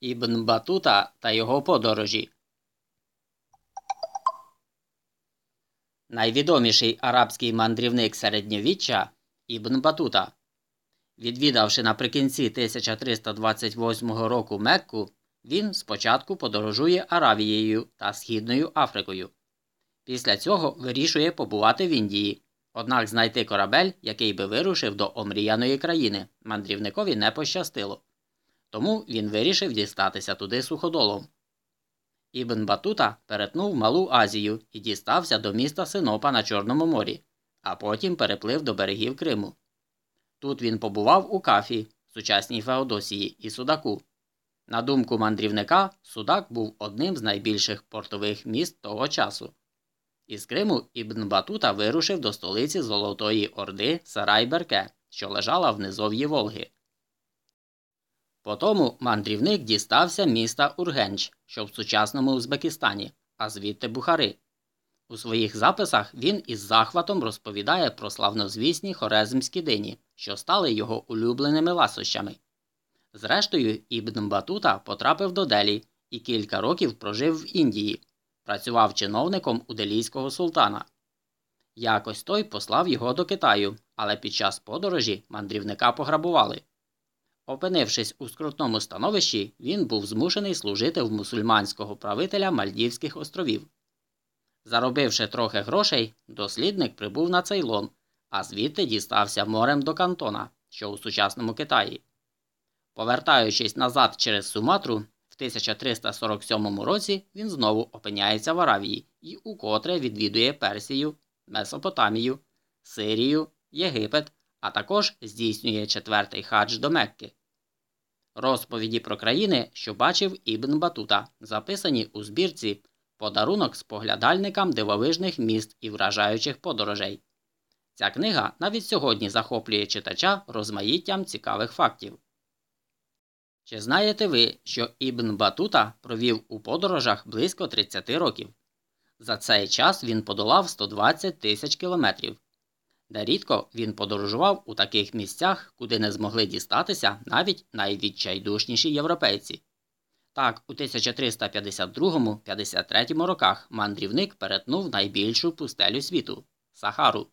Ібн Батута та його подорожі. Найвідоміший арабський мандрівник середньовіччя Ібн Батута. Відвідавши наприкінці 1328 року Мекку, він спочатку подорожує Аравією та Східною Африкою. Після цього вирішує побувати в Індії. Однак знайти корабель, який би вирушив до омріяної країни, мандрівникові не пощастило. Тому він вирішив дістатися туди суходолом. Ібн Батута перетнув Малу Азію і дістався до міста Синопа на Чорному морі, а потім переплив до берегів Криму. Тут він побував у Кафі, сучасній Феодосії і Судаку. На думку мандрівника, Судак був одним з найбільших портових міст того часу. Із Криму Ібн Батута вирушив до столиці Золотої Орди Сарай-Берке, що лежала в низов'ї Волги. Потому мандрівник дістався міста Ургенч, що в сучасному Узбекистані, а звідти Бухари. У своїх записах він із захватом розповідає про славнозвісні хорезмські дині, що стали його улюбленими ласощами. Зрештою, Ібн Батута потрапив до Делі і кілька років прожив в Індії, працював чиновником у делійського султана. Якось той послав його до Китаю, але під час подорожі мандрівника пограбували. Опинившись у скрутному становищі, він був змушений служити в мусульманського правителя Мальдівських островів. Заробивши трохи грошей, дослідник прибув на Цейлон, а звідти дістався морем до Кантона, що у сучасному Китаї. Повертаючись назад через Суматру, в 1347 році він знову опиняється в Аравії і укотре відвідує Персію, Месопотамію, Сирію, Єгипет, а також здійснює четвертий хадж до Мекки. Розповіді про країни, що бачив Ібн Батута, записані у збірці Подарунок споглядальникам дивовижних міст і вражаючих подорожей. Ця книга навіть сьогодні захоплює читача розмаїттям цікавих фактів. Чи знаєте ви, що Ібн Батута провів у подорожах близько 30 років? За цей час він подолав 120 тисяч кілометрів. Нерідко він подорожував у таких місцях, куди не змогли дістатися навіть найвідчайдушніші європейці. Так, у 1352-53 роках мандрівник перетнув найбільшу пустелю світу Сахару.